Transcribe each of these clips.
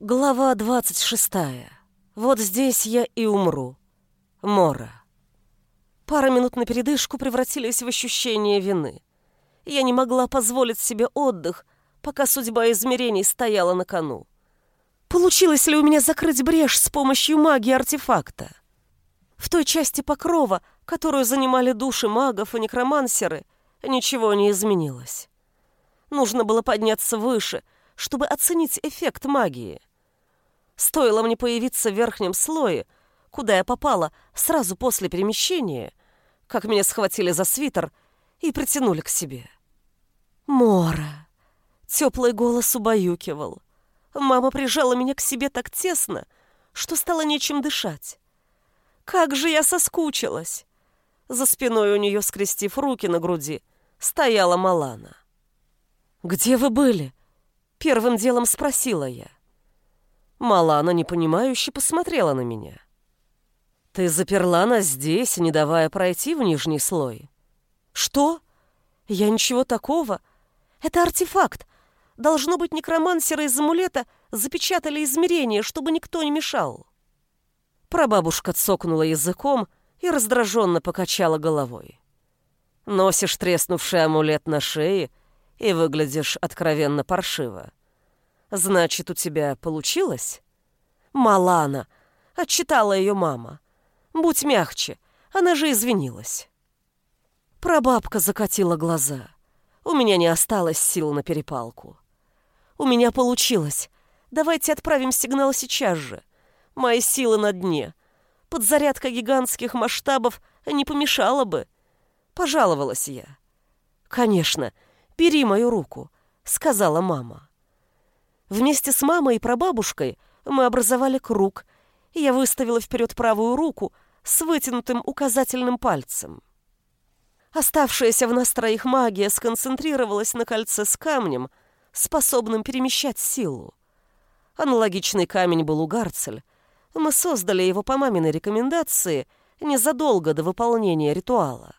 Глава двадцать шестая. Вот здесь я и умру. Мора. Пара минут на передышку превратились в ощущение вины. Я не могла позволить себе отдых, пока судьба измерений стояла на кону. Получилось ли у меня закрыть брешь с помощью магии артефакта? В той части покрова, которую занимали души магов и некромансеры, ничего не изменилось. Нужно было подняться выше, чтобы оценить эффект магии. Стоило мне появиться в верхнем слое, куда я попала сразу после перемещения, как меня схватили за свитер и притянули к себе. «Мора!» Теплый голос убаюкивал. Мама прижала меня к себе так тесно, что стало нечем дышать. Как же я соскучилась! За спиной у нее, скрестив руки на груди, стояла Малана. «Где вы были?» — первым делом спросила я. Малана непонимающе посмотрела на меня. «Ты заперла нас здесь, не давая пройти в нижний слой». «Что? Я ничего такого. Это артефакт. Должно быть, некромансеры из амулета запечатали измерение, чтобы никто не мешал». Прабабушка цокнула языком и раздраженно покачала головой. «Носишь треснувший амулет на шее и выглядишь откровенно паршиво. Значит, у тебя получилось? Малана, отчитала ее мама. Будь мягче, она же извинилась. Прабабка закатила глаза. У меня не осталось сил на перепалку. У меня получилось. Давайте отправим сигнал сейчас же. Мои силы на дне. Подзарядка гигантских масштабов не помешала бы. Пожаловалась я. Конечно, бери мою руку, сказала мама. Вместе с мамой и прабабушкой мы образовали круг, я выставила вперед правую руку с вытянутым указательным пальцем. Оставшаяся в нас троих магия сконцентрировалась на кольце с камнем, способным перемещать силу. Аналогичный камень был у Гарцель. Мы создали его по маминой рекомендации незадолго до выполнения ритуала.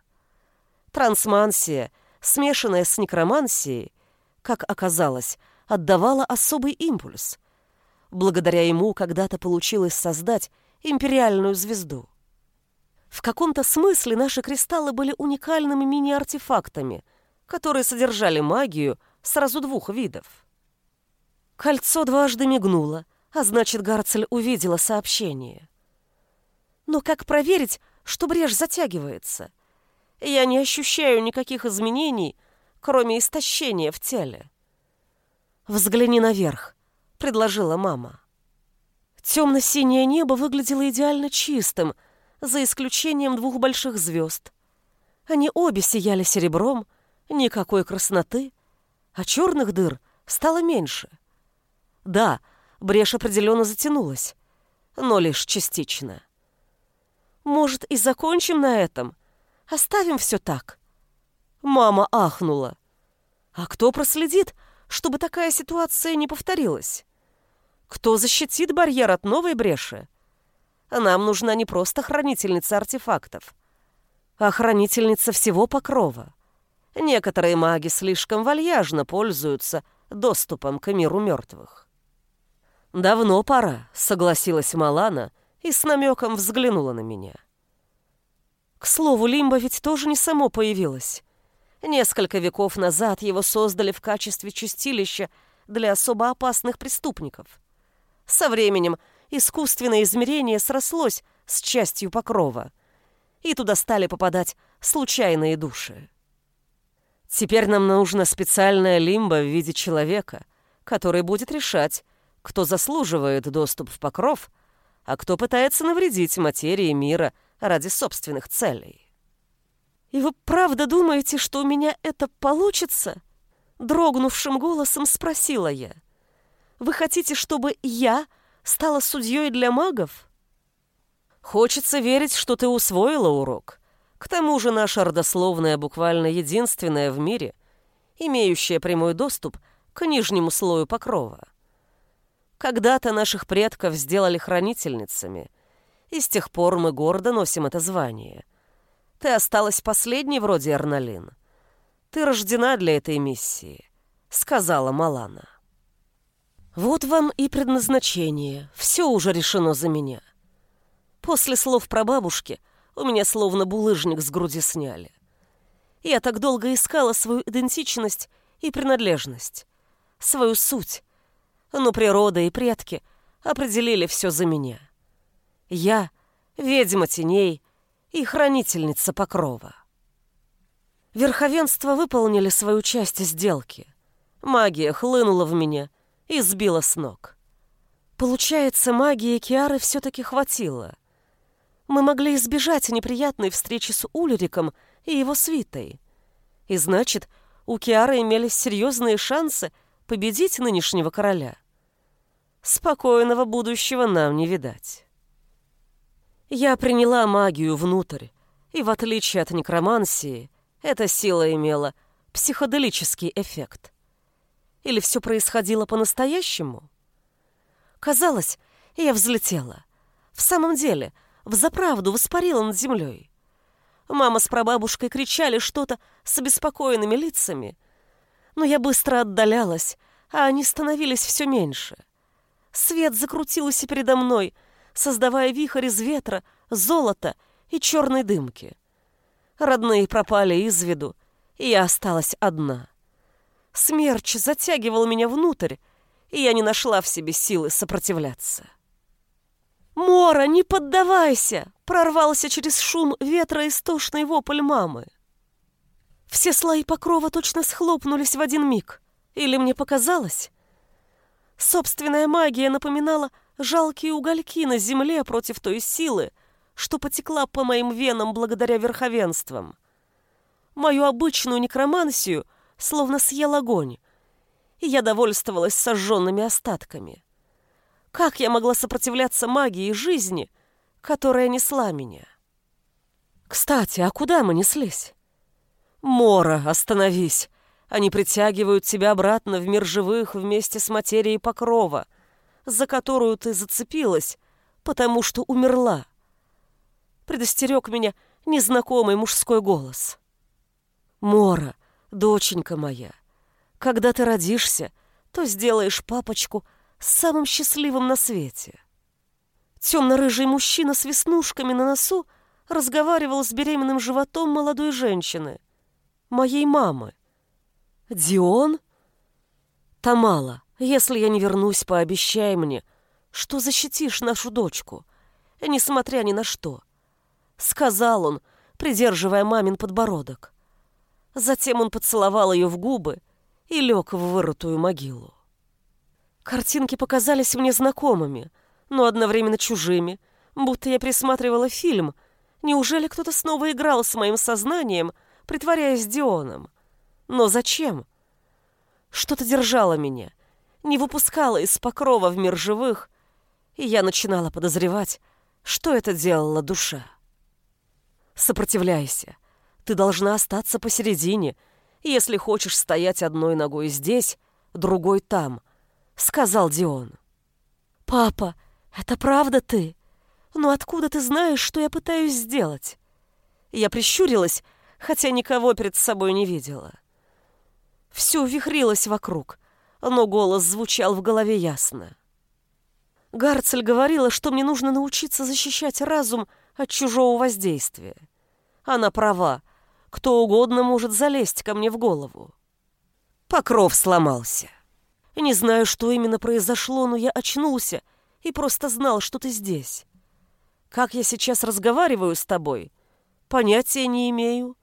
Трансмансия, смешанная с некромансией, как оказалось, отдавала особый импульс. Благодаря ему когда-то получилось создать империальную звезду. В каком-то смысле наши кристаллы были уникальными мини-артефактами, которые содержали магию сразу двух видов. Кольцо дважды мигнуло, а значит, Гарцель увидела сообщение. Но как проверить, что брешь затягивается? Я не ощущаю никаких изменений, кроме истощения в теле. «Взгляни наверх», — предложила мама. Темно-синее небо выглядело идеально чистым, за исключением двух больших звезд. Они обе сияли серебром, никакой красноты, а черных дыр стало меньше. Да, брешь определенно затянулась, но лишь частично. Может, и закончим на этом? Оставим все так? Мама ахнула. А кто проследит, чтобы такая ситуация не повторилась? Кто защитит барьер от новой бреши? Нам нужна не просто хранительница артефактов, а хранительница всего покрова. Некоторые маги слишком вальяжно пользуются доступом к миру мертвых. «Давно пора», — согласилась Малана и с намеком взглянула на меня. К слову, Лимба ведь тоже не само появилась. Несколько веков назад его создали в качестве чистилища для особо опасных преступников. Со временем искусственное измерение срослось с частью покрова, и туда стали попадать случайные души. Теперь нам нужна специальная лимба в виде человека, который будет решать, кто заслуживает доступ в покров, а кто пытается навредить материи мира ради собственных целей. «И вы правда думаете, что у меня это получится?» Дрогнувшим голосом спросила я. «Вы хотите, чтобы я стала судьей для магов?» «Хочется верить, что ты усвоила урок. К тому же наша родословная буквально единственная в мире, имеющая прямой доступ к нижнему слою покрова. Когда-то наших предков сделали хранительницами, и с тех пор мы гордо носим это звание. Ты осталась последней вроде Эрналин. Ты рождена для этой миссии», — сказала Малана. Вот вам и предназначение. Все уже решено за меня. После слов про бабушки у меня словно булыжник с груди сняли. Я так долго искала свою идентичность и принадлежность, свою суть. Но природа и предки определили все за меня. Я — ведьма теней и хранительница покрова. Верховенство выполнили свою часть сделки. Магия хлынула в меня и сбила с ног. Получается, магии Киары все-таки хватило. Мы могли избежать неприятной встречи с Ульриком и его свитой. И значит, у Киары имелись серьезные шансы победить нынешнего короля. Спокойного будущего нам не видать. Я приняла магию внутрь, и в отличие от некромансии, эта сила имела психоделический эффект. Или все происходило по-настоящему? Казалось, я взлетела. В самом деле, взаправду воспарила над землей. Мама с прабабушкой кричали что-то с обеспокоенными лицами, но я быстро отдалялась, а они становились все меньше. Свет закрутился передо мной, создавая вихрь из ветра, золота и черной дымки. Родные пропали из виду, и я осталась одна. Смерч затягивал меня внутрь, и я не нашла в себе силы сопротивляться. «Мора, не поддавайся!» — прорвался через шум ветра истошный вопль мамы. Все слои покрова точно схлопнулись в один миг. Или мне показалось? Собственная магия напоминала жалкие угольки на земле против той силы, что потекла по моим венам благодаря верховенствам. Мою обычную некромансию словно съел огонь, и я довольствовалась сожженными остатками. Как я могла сопротивляться магии жизни, которая несла меня? Кстати, а куда мы неслись? Мора, остановись! Они притягивают тебя обратно в мир живых вместе с материей покрова, за которую ты зацепилась, потому что умерла предостерег меня незнакомый мужской голос. «Мора, доченька моя, когда ты родишься, то сделаешь папочку самым счастливым на свете». Темно-рыжий мужчина с веснушками на носу разговаривал с беременным животом молодой женщины, моей мамы. «Дион?» «Тамала, если я не вернусь, пообещай мне, что защитишь нашу дочку, несмотря ни на что. Сказал он, придерживая мамин подбородок. Затем он поцеловал ее в губы и лег в вырытую могилу. Картинки показались мне знакомыми, но одновременно чужими, будто я присматривала фильм. Неужели кто-то снова играл с моим сознанием, притворяясь Дионом? Но зачем? Что-то держало меня, не выпускало из покрова в мир живых, и я начинала подозревать, что это делала душа. Сопротивляйся. Ты должна остаться посередине, если хочешь стоять одной ногой здесь, другой там, сказал Дион. Папа, это правда ты? Но откуда ты знаешь, что я пытаюсь сделать? Я прищурилась, хотя никого перед собой не видела. Все вихрилось вокруг, но голос звучал в голове ясно. Гарцель говорила, что мне нужно научиться защищать разум от чужого воздействия. Она права. Кто угодно может залезть ко мне в голову. Покров сломался. Не знаю, что именно произошло, но я очнулся и просто знал, что ты здесь. Как я сейчас разговариваю с тобой, понятия не имею.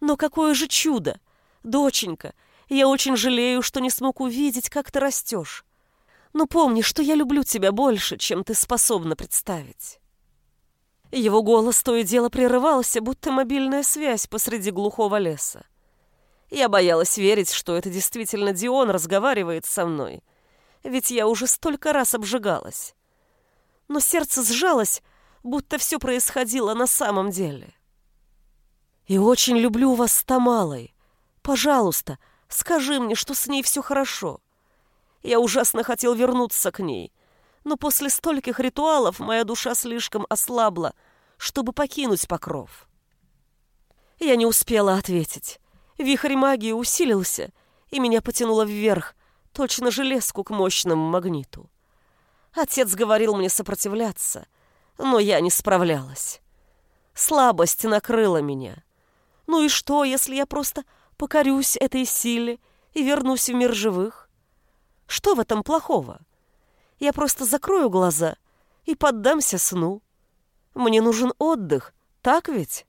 Но какое же чудо! Доченька, я очень жалею, что не смог увидеть, как ты растешь. Но помни, что я люблю тебя больше, чем ты способна представить. Его голос то и дело прерывался, будто мобильная связь посреди глухого леса. Я боялась верить, что это действительно Дион разговаривает со мной, ведь я уже столько раз обжигалась. Но сердце сжалось, будто все происходило на самом деле. «И очень люблю вас с Тамалой. Пожалуйста, скажи мне, что с ней все хорошо. Я ужасно хотел вернуться к ней, но после стольких ритуалов моя душа слишком ослабла, чтобы покинуть покров. Я не успела ответить. Вихрь магии усилился, и меня потянуло вверх, точно железку к мощному магниту. Отец говорил мне сопротивляться, но я не справлялась. Слабость накрыла меня. Ну и что, если я просто покорюсь этой силе и вернусь в мир живых? Что в этом плохого? Я просто закрою глаза и поддамся сну. Мне нужен отдых, так ведь?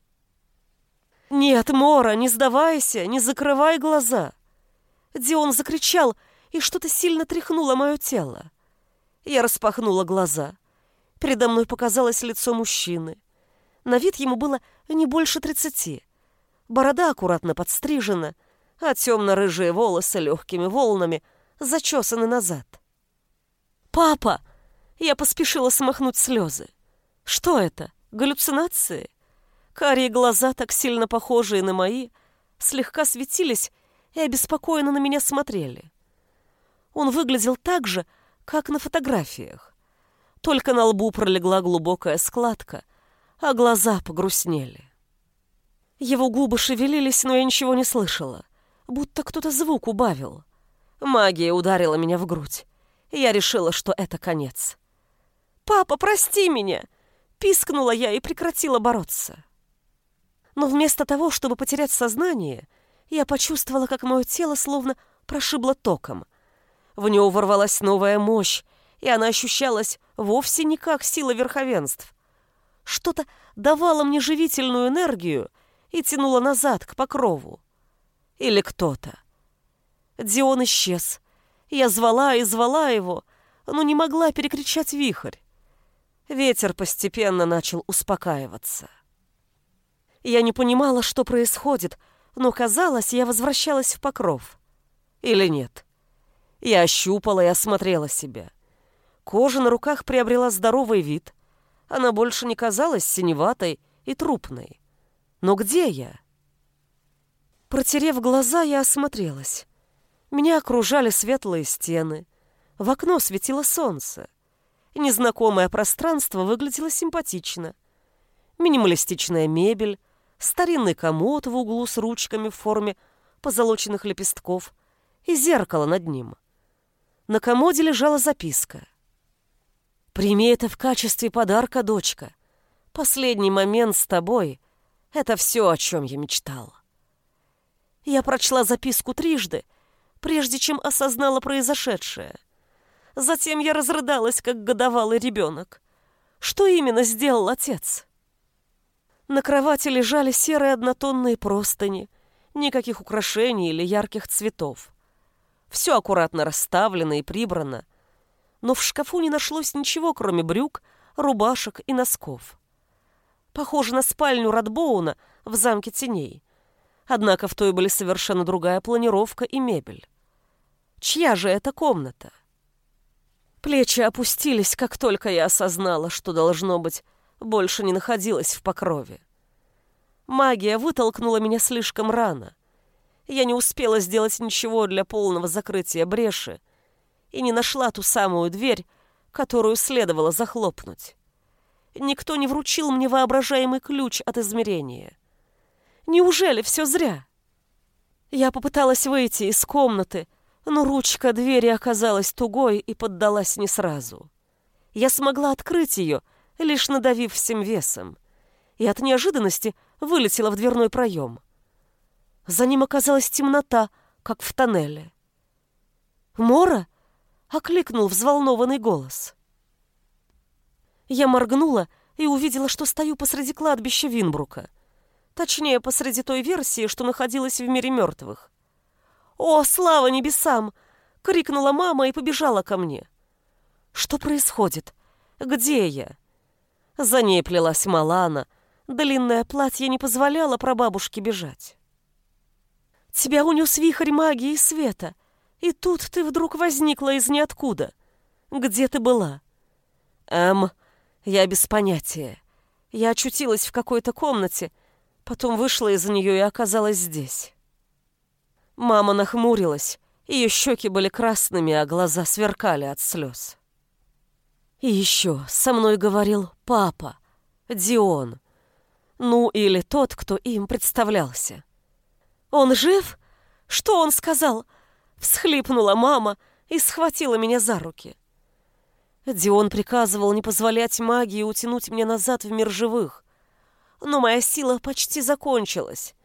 Нет, Мора, не сдавайся, не закрывай глаза. Дион закричал, и что-то сильно тряхнуло мое тело. Я распахнула глаза. Передо мной показалось лицо мужчины. На вид ему было не больше тридцати. Борода аккуратно подстрижена, а темно-рыжие волосы легкими волнами зачесаны назад. «Папа!» Я поспешила смахнуть слезы. «Что это? Галлюцинации?» Карие глаза, так сильно похожие на мои, слегка светились и обеспокоенно на меня смотрели. Он выглядел так же, как на фотографиях. Только на лбу пролегла глубокая складка, а глаза погрустнели. Его губы шевелились, но я ничего не слышала, будто кто-то звук убавил. Магия ударила меня в грудь, я решила, что это конец. «Папа, прости меня!» — пискнула я и прекратила бороться. Но вместо того, чтобы потерять сознание, я почувствовала, как мое тело словно прошибло током. В него ворвалась новая мощь, и она ощущалась вовсе не как сила верховенств. Что-то давало мне живительную энергию и тянуло назад, к покрову. Или кто-то. Дион исчез. Я звала и звала его, но не могла перекричать вихрь. Ветер постепенно начал успокаиваться. Я не понимала, что происходит, но казалось, я возвращалась в покров. Или нет? Я ощупала и осмотрела себя. Кожа на руках приобрела здоровый вид. Она больше не казалась синеватой и трупной. Но где я? Протерев глаза, я осмотрелась. Меня окружали светлые стены. В окно светило солнце. Незнакомое пространство выглядело симпатично. Минималистичная мебель, старинный комод в углу с ручками в форме позолоченных лепестков и зеркало над ним. На комоде лежала записка. «Прими это в качестве подарка, дочка. Последний момент с тобой — это все, о чем я мечтал». Я прочла записку трижды, прежде чем осознала произошедшее. Затем я разрыдалась, как годовалый ребенок. Что именно сделал отец? На кровати лежали серые однотонные простыни, никаких украшений или ярких цветов. Все аккуратно расставлено и прибрано, но в шкафу не нашлось ничего, кроме брюк, рубашек и носков. Похоже на спальню Радбоуна в замке теней. Однако в той были совершенно другая планировка и мебель. Чья же эта комната? Плечи опустились, как только я осознала, что, должно быть, больше не находилась в покрове. Магия вытолкнула меня слишком рано. Я не успела сделать ничего для полного закрытия бреши и не нашла ту самую дверь, которую следовало захлопнуть. Никто не вручил мне воображаемый ключ от измерения. Неужели все зря? Я попыталась выйти из комнаты, но ручка двери оказалась тугой и поддалась не сразу. Я смогла открыть ее, лишь надавив всем весом, и от неожиданности вылетела в дверной проем. За ним оказалась темнота, как в тоннеле. «Мора?» — окликнул взволнованный голос. Я моргнула и увидела, что стою посреди кладбища Винбрука. Точнее, посреди той версии, что находилась в мире мертвых. «О, слава небесам!» — крикнула мама и побежала ко мне. «Что происходит? Где я?» За ней плелась Малана. Длинное платье не позволяло прабабушке бежать. Тебя унес вихрь магии и света, и тут ты вдруг возникла из ниоткуда. Где ты была? Эм, я без понятия. Я очутилась в какой-то комнате, потом вышла из нее и оказалась здесь. Мама нахмурилась, ее щеки были красными, а глаза сверкали от слез. И еще со мной говорил папа, Дион. Ну, или тот, кто им представлялся. «Он жив? Что он сказал?» Всхлипнула мама, и схватила меня за руки. Дион приказывал не позволять магии утянуть меня назад в мир живых, но моя сила почти закончилась.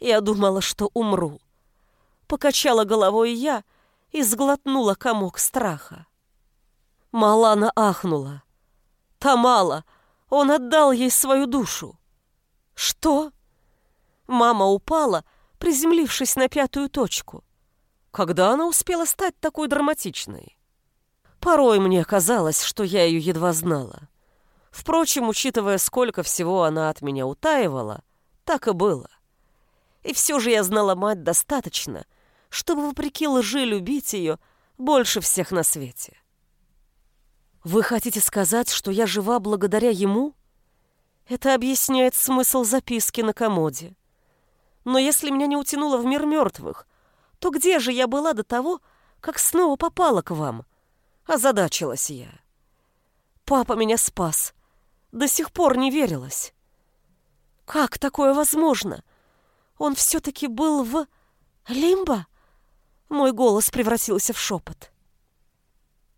Я думала, что умру. Покачала головой я и сглотнула комок страха. Малана ахнула. Тамала, он отдал ей свою душу. Что? Мама упала, приземлившись на пятую точку. Когда она успела стать такой драматичной? Порой мне казалось, что я ее едва знала. Впрочем, учитывая, сколько всего она от меня утаивала, так и было. И все же я знала мать достаточно, чтобы, вопреки лжи, любить ее больше всех на свете. Вы хотите сказать, что я жива благодаря ему? Это объясняет смысл записки на комоде. Но если меня не утянуло в мир мертвых, то где же я была до того, как снова попала к вам? Озадачилась я. Папа меня спас. До сих пор не верилась. Как такое возможно? Он все-таки был в... Лимбо? Мой голос превратился в шепот.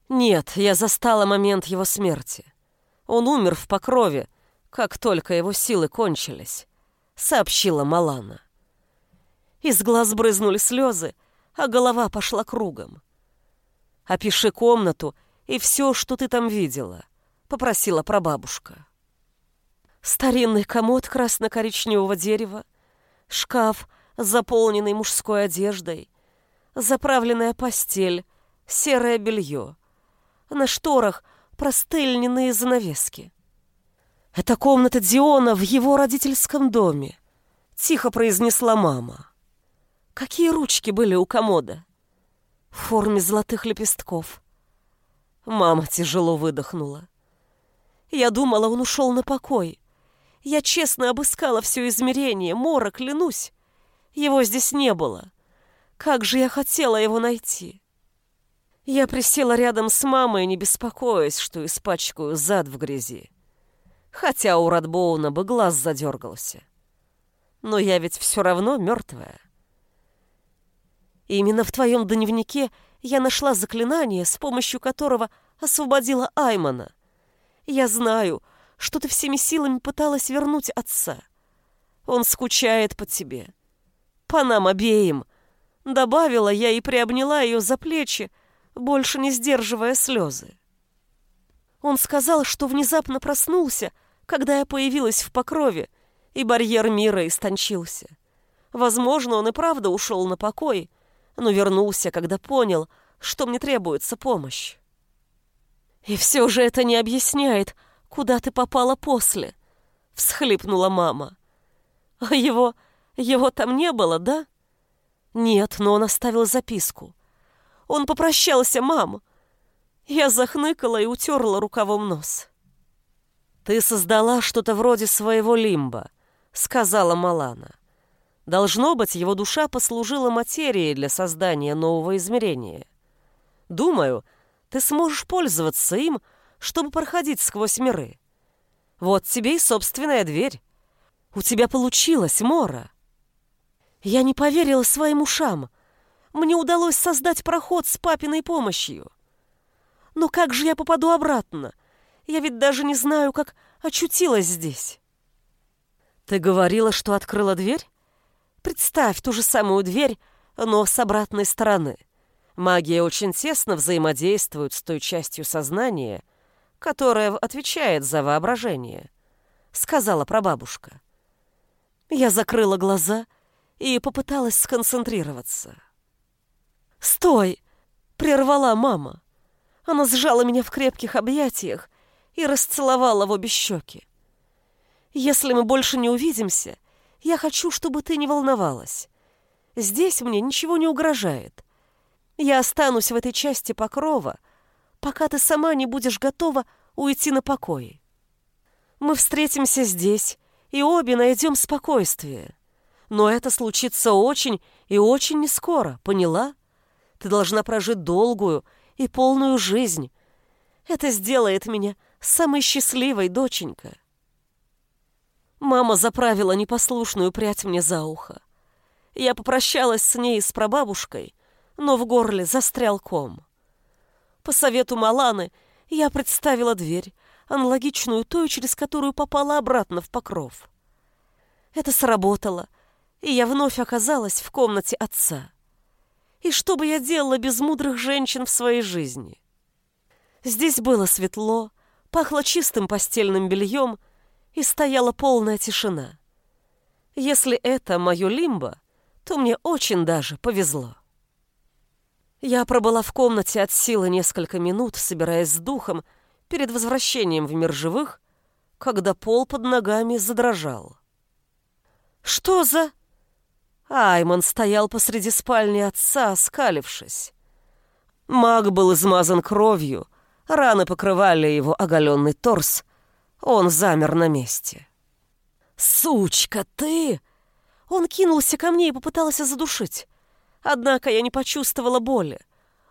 Нет, я застала момент его смерти. Он умер в покрове, как только его силы кончились, сообщила Малана. Из глаз брызнули слезы, а голова пошла кругом. «Опиши комнату и все, что ты там видела», — попросила прабабушка. Старинный комод красно-коричневого дерева, шкаф, заполненный мужской одеждой, заправленная постель, серое белье, на шторах простые льняные занавески. «Это комната Диона в его родительском доме», — тихо произнесла мама. «Какие ручки были у комода?» «В форме золотых лепестков». Мама тяжело выдохнула. Я думала, он ушел на покой. Я честно обыскала все измерение, Мора, клянусь. Его здесь не было. Как же я хотела его найти. Я присела рядом с мамой, не беспокоясь, что испачкаю зад в грязи. Хотя у Радбоуна бы глаз задергался. Но я ведь все равно мертвая. Именно в твоем дневнике я нашла заклинание, с помощью которого освободила Аймана. Я знаю, что ты всеми силами пыталась вернуть отца. Он скучает по тебе. По нам обеим. Добавила я и приобняла ее за плечи, больше не сдерживая слезы. Он сказал, что внезапно проснулся, когда я появилась в покрове, и барьер мира истончился. Возможно, он и правда ушел на покой, но вернулся, когда понял, что мне требуется помощь. «И все же это не объясняет, куда ты попала после», — всхлипнула мама. «А его... его там не было, да?» «Нет, но он оставил записку. Он попрощался, мам!» Я захныкала и утерла рукавом нос. «Ты создала что-то вроде своего лимба», — сказала Малана. «Должно быть, его душа послужила материей для создания нового измерения. Думаю, ты сможешь пользоваться им, чтобы проходить сквозь миры. Вот тебе и собственная дверь. У тебя получилось, Мора». Я не поверила своим ушам. Мне удалось создать проход с папиной помощью. Но как же я попаду обратно? Я ведь даже не знаю, как очутилась здесь. Ты говорила, что открыла дверь? Представь ту же самую дверь, но с обратной стороны. Магия очень тесно взаимодействует с той частью сознания, которая отвечает за воображение, сказала прабабушка. Я закрыла глаза и попыталась сконцентрироваться. «Стой!» — прервала мама. Она сжала меня в крепких объятиях и расцеловала в обе щеки. «Если мы больше не увидимся, я хочу, чтобы ты не волновалась. Здесь мне ничего не угрожает. Я останусь в этой части покрова, пока ты сама не будешь готова уйти на покой. Мы встретимся здесь и обе найдем спокойствие. Но это случится очень и очень нескоро, поняла?» Ты должна прожить долгую и полную жизнь. Это сделает меня самой счастливой, доченька. Мама заправила непослушную прядь мне за ухо. Я попрощалась с ней и с прабабушкой, но в горле застрял ком. По совету Маланы я представила дверь, аналогичную той, через которую попала обратно в покров. Это сработало, и я вновь оказалась в комнате отца. И что бы я делала без мудрых женщин в своей жизни? Здесь было светло, пахло чистым постельным бельем, и стояла полная тишина. Если это мое лимбо, то мне очень даже повезло. Я пробыла в комнате от силы несколько минут, собираясь с духом перед возвращением в мир живых, когда пол под ногами задрожал. «Что за...» Айман стоял посреди спальни отца, скалившись. Маг был измазан кровью, раны покрывали его оголенный торс. Он замер на месте. «Сучка, ты!» Он кинулся ко мне и попытался задушить. Однако я не почувствовала боли.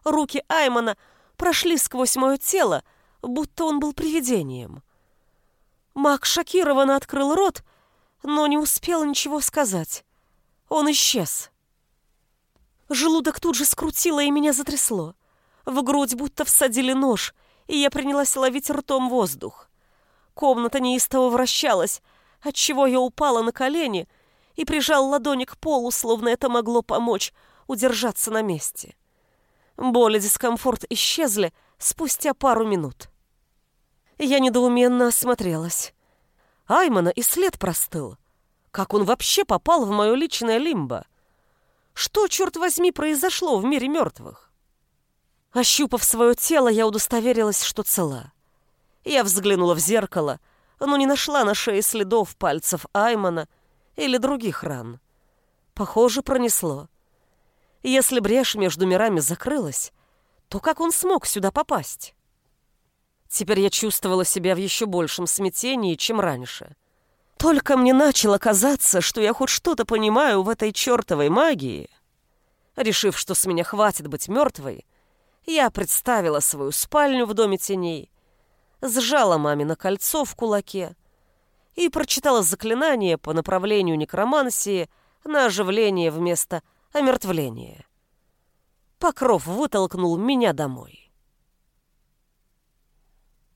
Руки Аймана прошли сквозь мое тело, будто он был привидением. Маг шокированно открыл рот, но не успел ничего сказать. Он исчез. Желудок тут же скрутило и меня затрясло. В грудь будто всадили нож, и я принялась ловить ртом воздух. Комната неистово вращалась, отчего я упала на колени и прижал ладони к полу, словно это могло помочь удержаться на месте. Боль и дискомфорт исчезли спустя пару минут. Я недоуменно осмотрелась. Аймана и след простыл. Как он вообще попал в мое личное лимбо? Что, черт возьми, произошло в мире мертвых? Ощупав свое тело, я удостоверилась, что цела. Я взглянула в зеркало, но не нашла на шее следов пальцев Аймана или других ран. Похоже, пронесло. Если брешь между мирами закрылась, то как он смог сюда попасть? Теперь я чувствовала себя в еще большем смятении, чем раньше. Только мне начало казаться, что я хоть что-то понимаю в этой чертовой магии. Решив, что с меня хватит быть мертвой, я представила свою спальню в доме теней, сжала мамино кольцо в кулаке и прочитала заклинание по направлению некромансии на оживление вместо омертвления. Покров вытолкнул меня домой.